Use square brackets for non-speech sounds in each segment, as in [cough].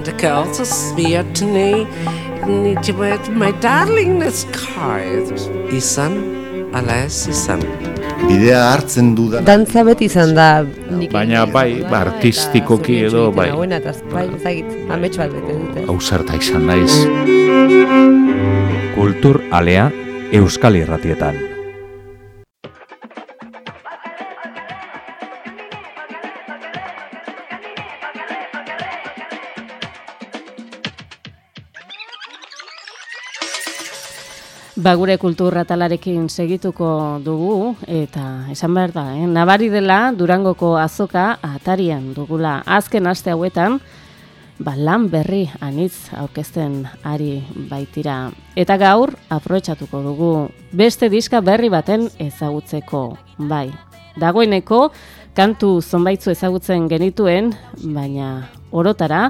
and the girls smear to me need my darling this card izan ala ez izan bidea hartzen du da Dantza beti izan da nik Baina bai, ba, artistikoki edo, bai. Buena, eta bai, ezagit, amets bat bete dute. Hausarta izan naiz. Kultur alea Euskal Irratietan. Ba, gure kulturra talarekin segituko dugu, eta esan behar da, eh? nabari dela Durangoko azoka atarian dugula azken aste hauetan, ba, lan berri anitz aurkezten ari baitira. Eta gaur, aprobetsatuko dugu beste diska berri baten ezagutzeko, bai. Dagoeneko, kantu zonbaitzu ezagutzen genituen, baina orotara,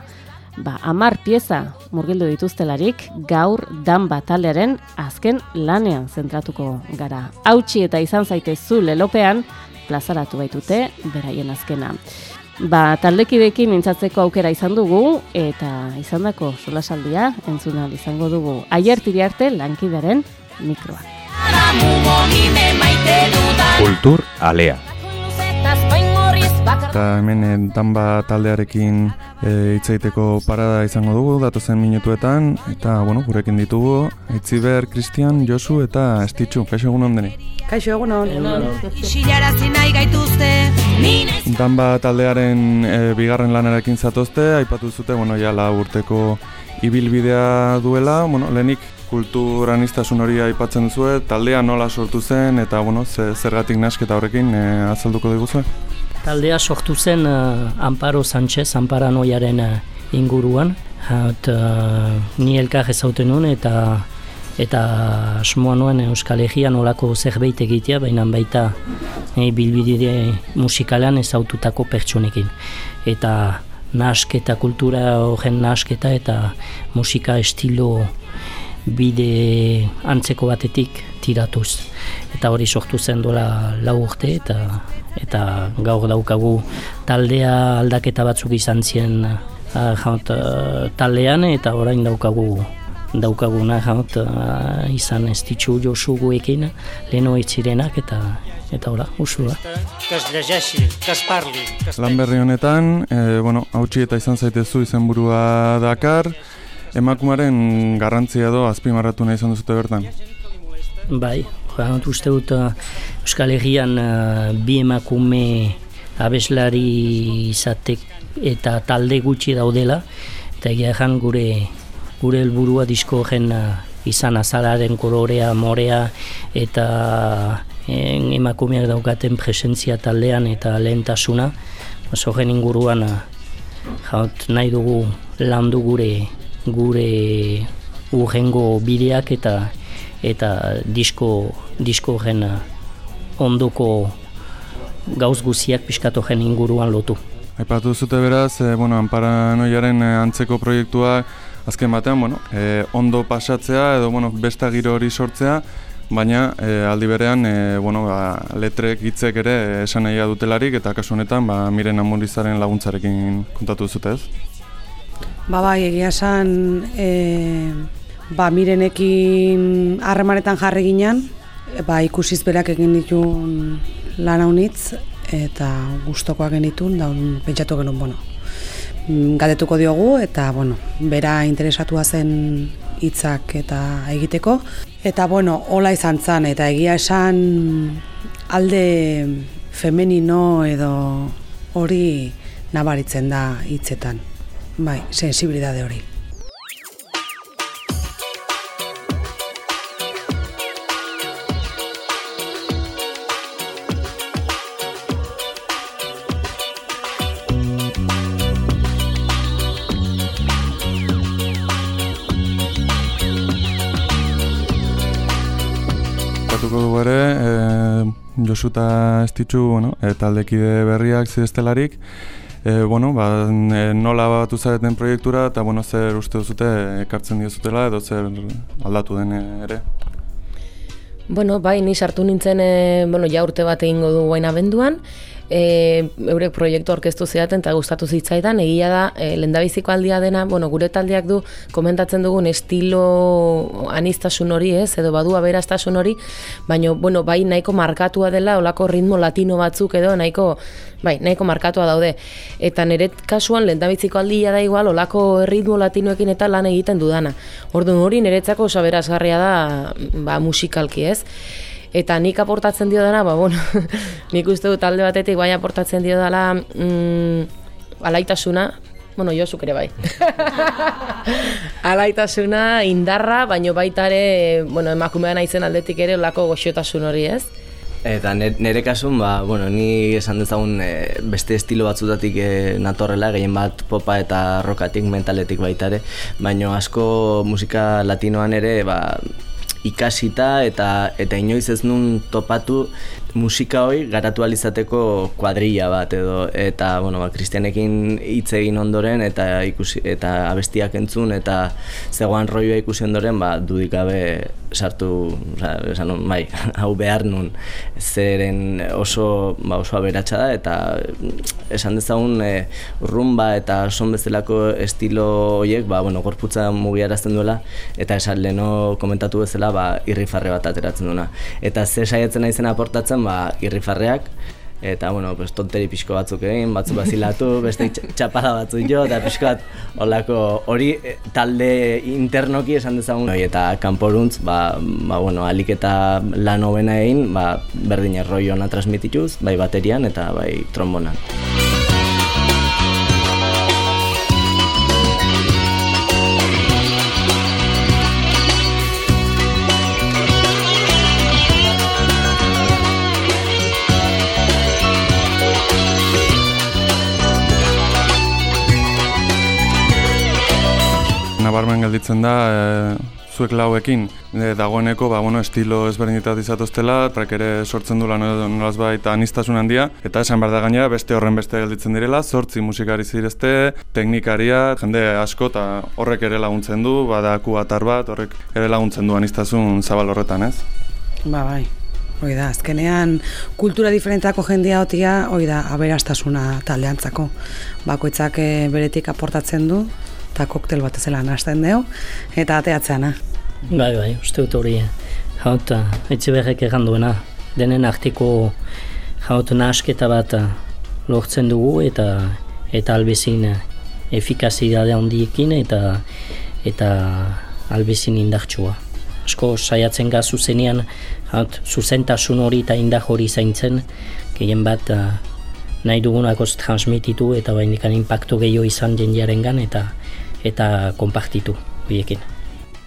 ba, amar pieza murgildu dituztelarik gaur dan bataldearen azken lanean zentratuko gara. Hautsi eta izan zaitezu lelopean plazaratu baitute beraien azkena. Ba, taldekidekin mintzatzeko aukera izan dugu eta izandako solasaldia entzuna izango dugu. Aiertiri arte lankidaren mikroa. Kultur alea. Eta hemen eh, danba taldearekin eh, hitz egiteko parada izango dugu, datozen minutuetan, eta, bueno, gurekin ditugu, Itziber, Kristian, Josu eta Estitxu, kaixo egun ondeni. Kaixo egun hon. Isilarazi nahi gaituzte Danba taldearen eh, bigarren lanarekin zatozte, aipatu zute, bueno, ja la urteko ibilbidea duela, bueno, lehenik kulturanistasun hori aipatzen duzue, taldea nola sortu zen, eta, bueno, ze, zergatik nasketa horrekin eh, azalduko diguzue. Taldea sortu zen uh, Amparo Sánchez, Amparanoiaren uh, inguruan. Hat, uh, ni elkar ezauten nuen eta eta asmoa nuen Euskal Herrian olako zerbait egitea, baina baita e, bilbide musikalean ezaututako pertsonekin. Eta nasketa, kultura horren nasketa eta musika estilo bide antzeko batetik tiratuz. Eta hori sortu zen dola lau urte eta eta gaur daukagu taldea aldaketa batzuk izan zien uh, jaut, uh, taldean eta orain daukagu daukaguna jaut, uh, izan ez ditxu josu guekin leheno etzirenak eta eta ora, usua. Llegeixi, que es parli. Lan berri honetan, e, bueno, hautsi eta izan zaitezu izenburua Dakar, emakumaren garrantzia edo azpimarratu nahi izan duzute bertan. Bai, jant uste dut uh, Euskal Herrian uh, bi emakume abeslari izatek eta talde gutxi daudela. Eta egia gure gure helburua disko gen uh, izan azalaren kolorea, morea eta en, emakumeak daukaten presentzia taldean eta lehentasuna. Oso gen inguruan uh, jaut nahi dugu landu gure gure urrengo bideak eta eta disko disko gen ondoko gauz guziak pixkatu gen inguruan lotu. Aipatu zute beraz, e, bueno, Amparanoiaren e, antzeko proiektua azken batean, bueno, e, ondo pasatzea edo bueno, besta giro hori sortzea, baina e, aldi berean e, bueno, ba, letrek hitzek ere esan nahi dutelarik eta kasu honetan ba, miren amurizaren laguntzarekin kontatu zute ez? Ba bai, egia esan e, ba, mirenekin harremanetan jarri ginen, ba, ikusiz berak egin ditun lan haunitz, eta gustokoak genitun, da pentsatu genuen, bueno, mm, galdetuko diogu, eta, bueno, bera interesatua zen hitzak eta egiteko. Eta, bueno, hola izan zen, eta egia esan alde femenino edo hori nabaritzen da hitzetan. Bai, sensibilidade hori. Batuko dugu ere, e, Josu eta Estitxu, bueno, e, taldekide berriak zidestelarik, e, bueno, ba, nola batu zareten proiektura eta bueno, zer uste duzute ekartzen diozutela edo zer aldatu den ere? Bueno, bai, ni sartu nintzen, e, bueno, ja urte bat egingo du guain abenduan, e, eurek proiektu orkestu zidaten eta gustatu zitzaidan, egia da, e, lendabiziko aldia dena, bueno, gure taldeak du komentatzen dugun estilo anistasun hori ez, edo badu aberastasun hori, baina, bueno, bai nahiko markatua dela, olako ritmo latino batzuk edo, nahiko, bai, nahiko markatua daude. Eta nire kasuan, lendabiziko aldia da igual, olako ritmo latinoekin eta lan egiten dudana. Orduan hori niretzako osaberazgarria da, ba, musikalki ez eta nik aportatzen dio dena, ba, bueno, [laughs] nik uste dut talde batetik bai aportatzen dio dela mm, alaitasuna, bueno, Josuk ere bai. [laughs] alaitasuna, indarra, baino baita ere, bueno, emakumea naizen aldetik ere olako goxotasun hori ez. Eta nire kasun, ba, bueno, ni esan dezagun e, beste estilo batzutatik e, natorrela, gehien bat popa eta rokatik mentaletik baita ere, baino asko musika latinoan ere, ba, ikasita eta eta inoiz ez nun topatu musika hoi garatu alizateko kuadrilla bat edo eta bueno ba Kristianekin hitz egin ondoren eta ikusi eta abestiak entzun eta zegoan roioa ikusi ondoren ba dudik gabe sartu esan bai [laughs] hau behar nun. Zeren oso ba oso aberatsa da eta esan dezagun e, rumba eta son bezalako estilo hoiek ba bueno gorputza mugiarazten duela eta esan leno komentatu bezala ba irrifarre bat ateratzen duna eta ze saiatzen naizen aportatzen ba, irrifarreak, eta, bueno, pues, tonteri pixko batzuk egin, batzu bazilatu, beste [laughs] txapada batzuk jo, eta pixko bat, olako, hori eh, talde internoki esan dezagun, Oi, eta kanporuntz, ba, ba, bueno, alik eta lan hobena egin, ba, berdin erroi hona transmitituz, bai baterian eta bai trombonan. Nabarmen gelditzen da e, zuek lauekin e, dagoeneko ba, bueno, estilo ezberdinetat izatoztela, trak ere sortzen du lan nolaz baita anistasun handia, eta esan behar da gainera beste horren beste gelditzen direla, zortzi musikari zirezte, teknikaria, jende asko eta horrek ere laguntzen du, badaku atar bat, horrek ere laguntzen du anistasun zabal horretan, ez? Ba, bai. Hoi da, azkenean kultura diferentako jendia hotia, hoi da, aberastasuna taldeantzako. Bakoitzak eh, beretik aportatzen du, eta koktel bat ezela nazten dugu, eta ateatzeana. Bai, bai, uste dut hori, haut, etxe behek egan duena, denen artiko haut nasketa bat lortzen dugu, eta eta albezin efikazidade handiekin, eta eta albezin indartsua. Asko saiatzen gazu zenean, haut, zuzentasun hori eta indar hori zaintzen, gehien bat nahi dugunakoz transmititu eta bainikan impactu gehiago izan jendearen eta eta konpartitu biekin.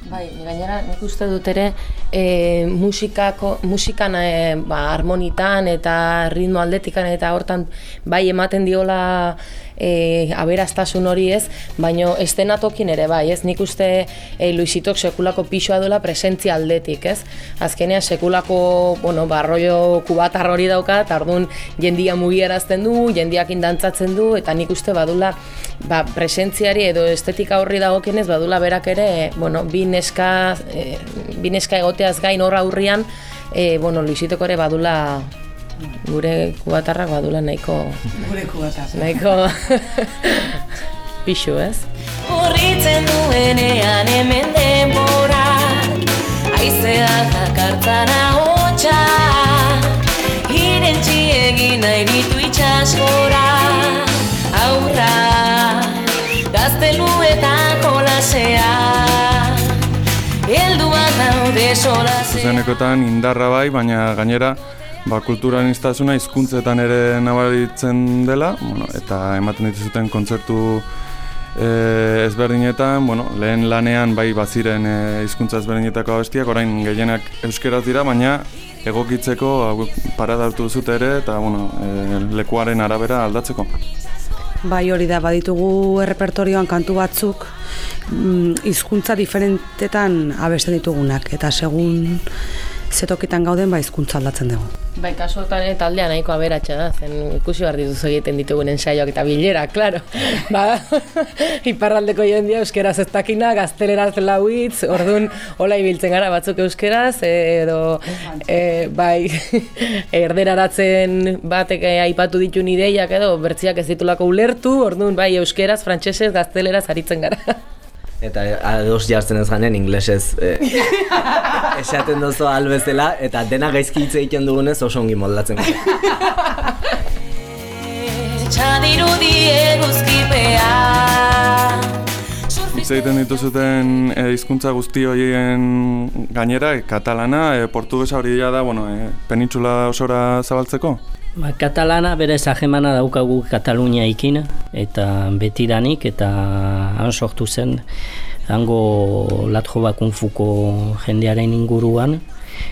Bai, gainera nik uste dut ere e, musikako, musikan e, ba, harmonitan eta ritmo aldetikan eta hortan bai ematen diola e, aberaztasun hori ez, baino estenatokin ere bai, ez? Nik uste e, Luisitok sekulako pixoa duela presentzia aldetik, ez? Azkenea sekulako, bueno, barroio kubatar hori dauka, eta orduan jendia mugiarazten du, jendiak indantzatzen du, eta nik uste badula ba, presentziari edo estetika horri dagokienez badula berak ere, bueno, bi neska, e, bi neska egoteaz gain horra aurrian, e, bueno, Luisitoko ere badula gure kubatarrak badula nahiko gure kubatarrak. nahiko [laughs] pixu ez? Horritzen duenean hemen denbora Aizea jakartzara hotxa Irentzi egin nahi ditu itxasgora Aurra Gaztelu eta kolasea Eldu bat daude solazea Zuzenekotan indarra bai, baina gainera ba, kulturan iztasuna izkuntzetan ere nabaritzen dela, bueno, eta ematen dituzuten kontzertu e, ezberdinetan, bueno, lehen lanean bai baziren e, hizkuntza ezberdinetako abestiak, orain gehienak euskeraz dira, baina egokitzeko parada hartu duzute ere, eta bueno, e, lekuaren arabera aldatzeko. Bai hori da, baditugu errepertorioan kantu batzuk mm, hizkuntza diferentetan abesten ditugunak, eta segun zetokitan gauden ba hizkuntza aldatzen dugu. Bai, kasu hortan ere taldea nahiko aberatsa da, zen ikusi behar dituzu egiten ditugun ensaioak eta bilera, claro. [laughs] ba, iparraldeko jendia euskeraz ez dakina, gazteleraz lau hitz, orduan hola ibiltzen gara batzuk euskeraz, edo e, bai, [laughs] erderaratzen batek eh, aipatu ditun ideiak edo bertziak ez ditulako ulertu, orduan bai euskeraz, frantsesez, gazteleraz aritzen gara. Eta ados jartzen ez ganen inglesez eh, [laughs] esaten dozo albezela eta dena gaizki hitz egiten dugunez oso ongi moldatzen. Txadirudi eguzkipea Hitz egiten dituzuten e, hizkuntza guzti horien gainera, e, katalana, e, portugesa hori da, bueno, e, penitsula osora zabaltzeko? Ba, katalana bere zahemana daukagu Katalunia ikin, eta betidanik, eta han sortu zen, hango latjo bakunfuko jendearen inguruan,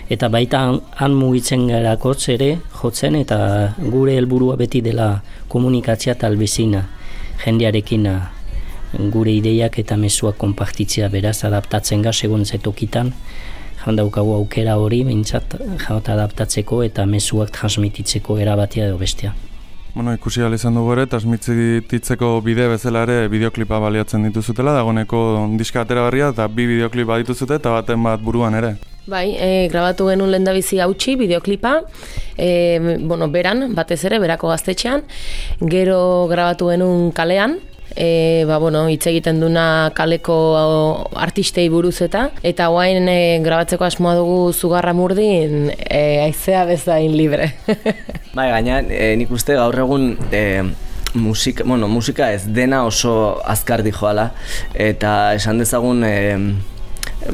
eta baita han, han mugitzen gerakotz ere jotzen, eta gure helburua beti dela komunikatzia talbizina jendearekin gure ideiak eta mezuak konpartitzea beraz adaptatzen ga segun zetokitan, Jan daukagu aukera hori, behintzat, jaut adaptatzeko eta mezuak transmititzeko erabatia edo bestia. Bueno, ikusi ahal izan dugu ere, transmititzeko bide bezala ere bideoklipa baliatzen dituzutela, dagoneko diska atera barria eta bi bideoklipa dituzute eta baten bat buruan ere. Bai, e, grabatu genuen lehendabizi hautsi bideoklipa, e, bueno, beran, batez ere, berako gaztetxean, gero grabatu genuen kalean, e, ba, bueno, hitz egiten duna kaleko artistei buruz eta eta guain e, grabatzeko asmoa dugu zugarra murdin e, aizea bezain libre. [laughs] bai, gaina e, nik uste gaur egun e, musika, bueno, musika ez dena oso azkar joala eta esan dezagun e,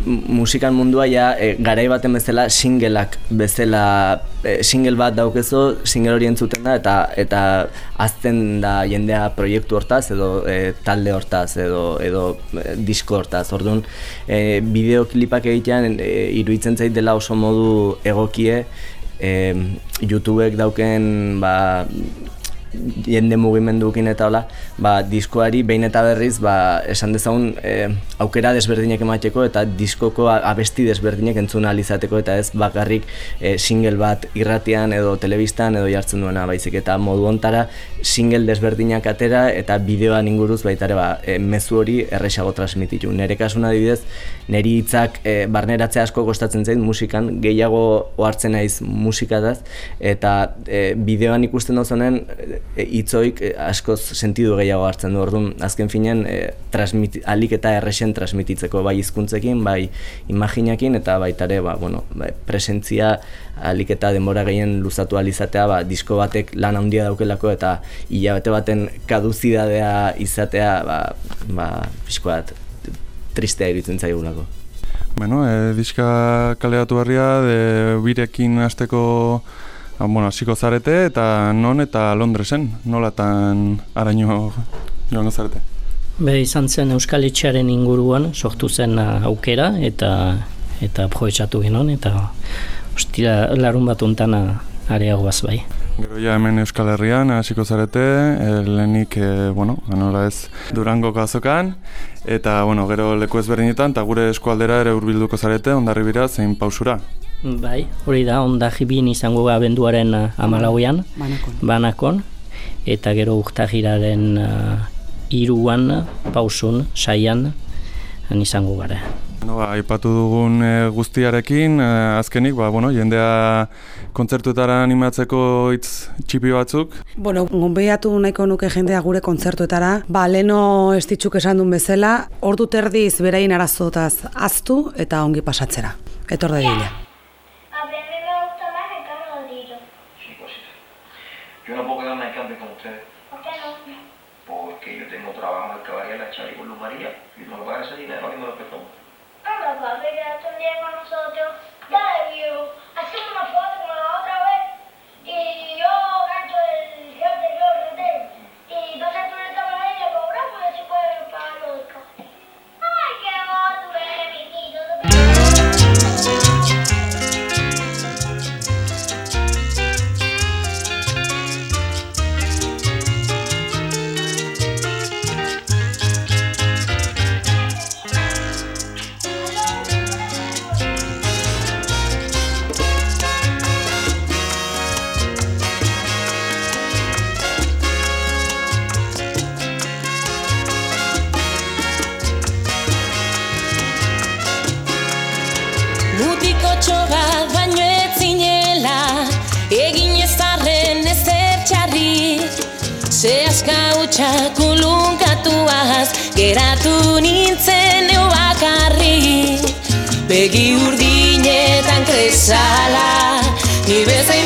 musikan mundua ja e, garai baten bezala singleak bezala e, single bat daukezu, single hori entzuten da eta eta azten da jendea proiektu hortaz edo e, talde hortaz edo edo e, disko hortaz. Orduan, e, bideoklipak egitean e, iruditzen zait dela oso modu egokie e, YouTubeek dauken ba, jende mugimendukin eta hola, ba, diskoari behin eta berriz ba, esan dezagun e, aukera desberdinek emateko eta diskoko abesti desberdinek entzuna alizateko eta ez bakarrik e, single bat irratian edo telebistan edo jartzen duena baizik eta modu ontara single desberdinak atera eta bideoan inguruz baitare ba, e, mezu hori erresago transmititu. Nere kasuna dibidez, neri hitzak e, barneratzea asko kostatzen zain musikan, gehiago ohartzen naiz musikataz eta e, bideoan ikusten dozunen E, hitzoik e, askoz sentidu gehiago hartzen du. Orduan, azken finean e, transmit, alik eta erresen transmititzeko bai hizkuntzekin, bai imaginakin eta baita ere, ba, bueno, bai, presentzia alik eta denbora gehien luzatu alizatea, ba, disko batek lan handia daukelako eta hilabete baten kaduzidadea izatea, ba, ba, bat, tristea iruditzen zaigulako. Bueno, e, diska kaleatu barria, de birekin hasteko bueno, hasiko zarete eta non eta Londresen, nolatan araño joango zarete? Be, izan zen Euskal Etxearen inguruan, sortu zen ah, aukera eta eta proetxatu genon, eta ostira larun bat untana ah, areagoaz bai. Gero ja hemen Euskal Herrian hasiko zarete, e, lehenik, e, bueno, anola ez, Durango kazokan, eta, bueno, gero leku ezberdinetan, eta gure eskualdera ere hurbilduko zarete, ondarri bira, zein pausura. Bai, hori da, onda jibin izango abenduaren uh, amalauean, banakon. banakon, eta gero urtahiraren uh, iruan, pausun, saian, izango gara. Bueno, ba, aipatu dugun e, guztiarekin, e, azkenik, ba, bueno, jendea kontzertuetara animatzeko hitz txipi batzuk. Bueno, gonbeiatu nahiko nuke jendea gure kontzertuetara, ba, leno estitzuk esan duen bezala, ordu terdiz berain arazotaz aztu eta ongi pasatzera. Etor da Yo no puedo quedarme en el campo Begi urdinetan kresala Ni bezain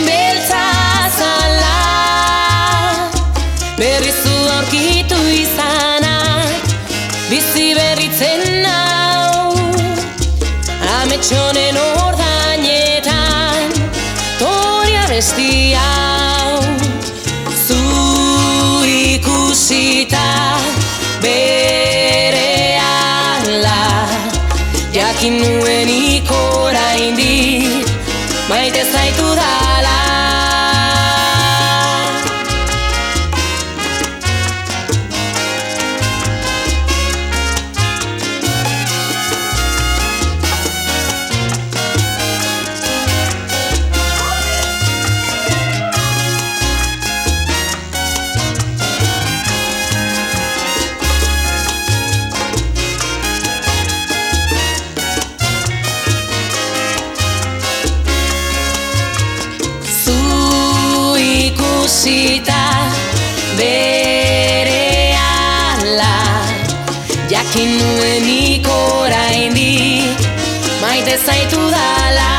zaitu dala.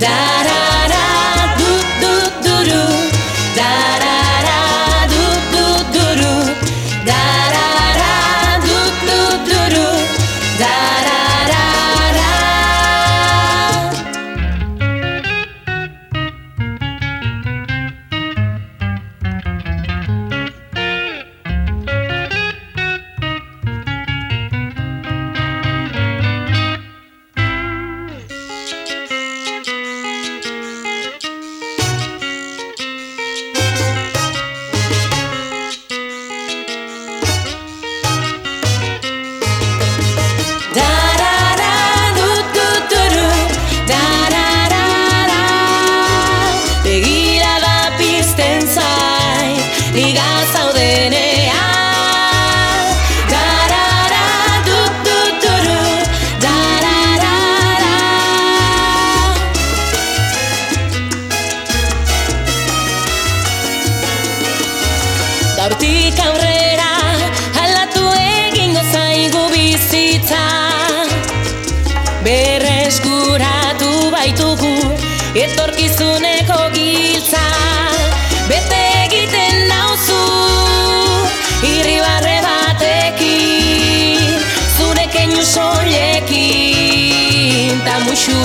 Da-da-da,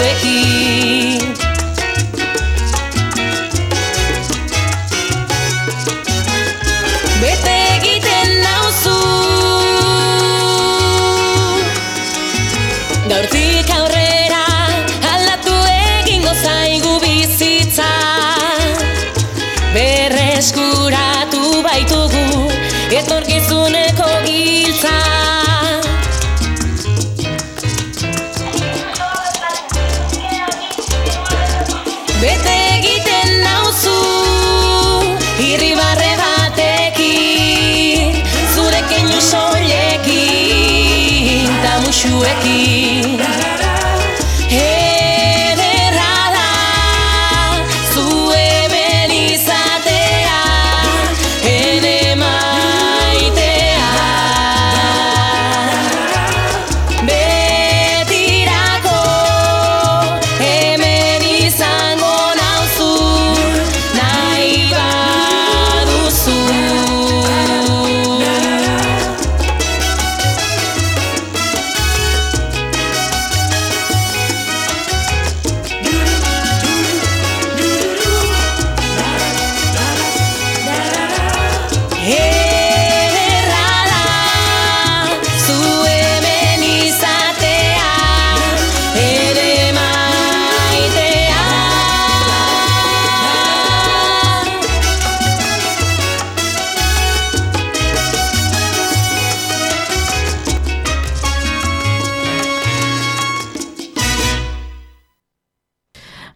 wiki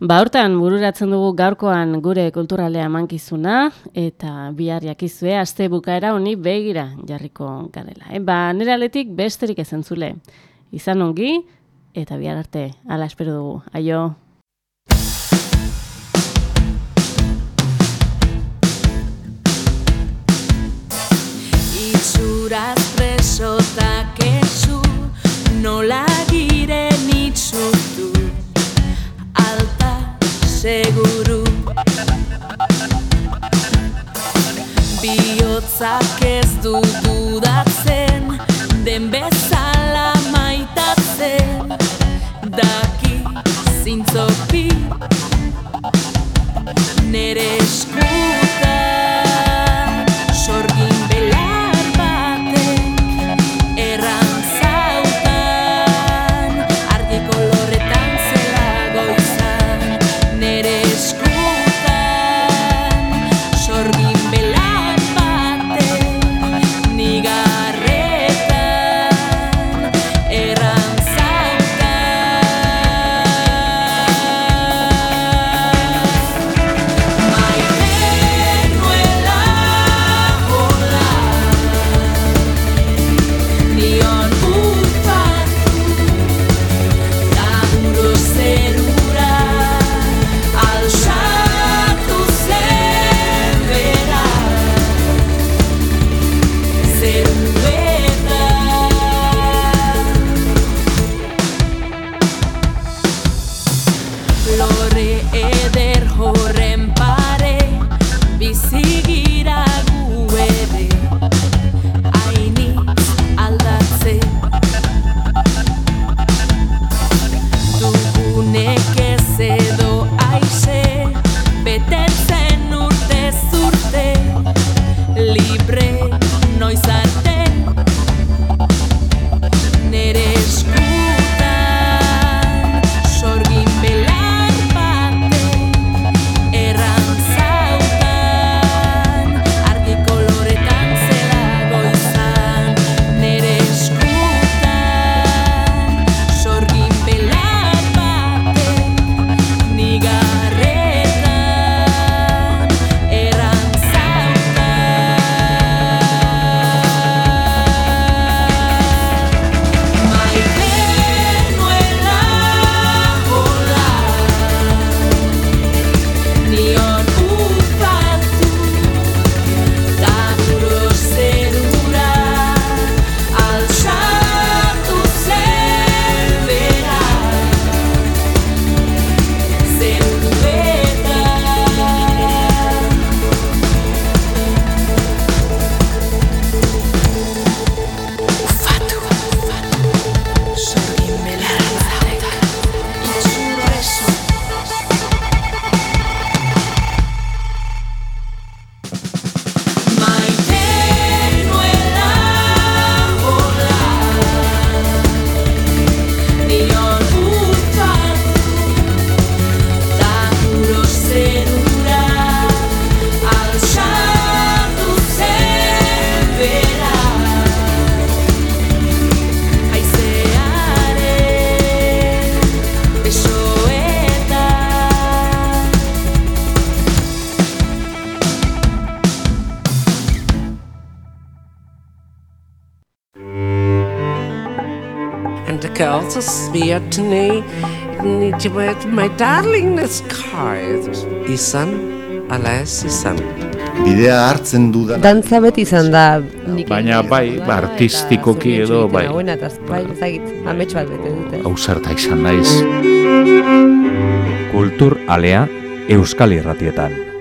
Ba, hortan bururatzen dugu gaurkoan gure kulturalea mankizuna eta bihar jakizue aste bukaera honi begira jarriko garela. E, ba, nire aletik besterik ezentzule. Izan ongi eta bihar arte, ala espero dugu. Aio! Itxuraz preso eta kesu Nola giren Alta seguru. Biotzak ez du dudatzen Den bezala maitatzen. Daki zintzoki Nere eskutan girls are smeared to me. Need to wear my darling. Izan, ala ez izan. Bidea hartzen dudan Dantza beti izan da Baina bai, ba, artistikoki edo bai. Buena, eta bai, ezagit, amets bat bete dute. Hau zerta izan naiz. Kultur alea Euskal Irratietan.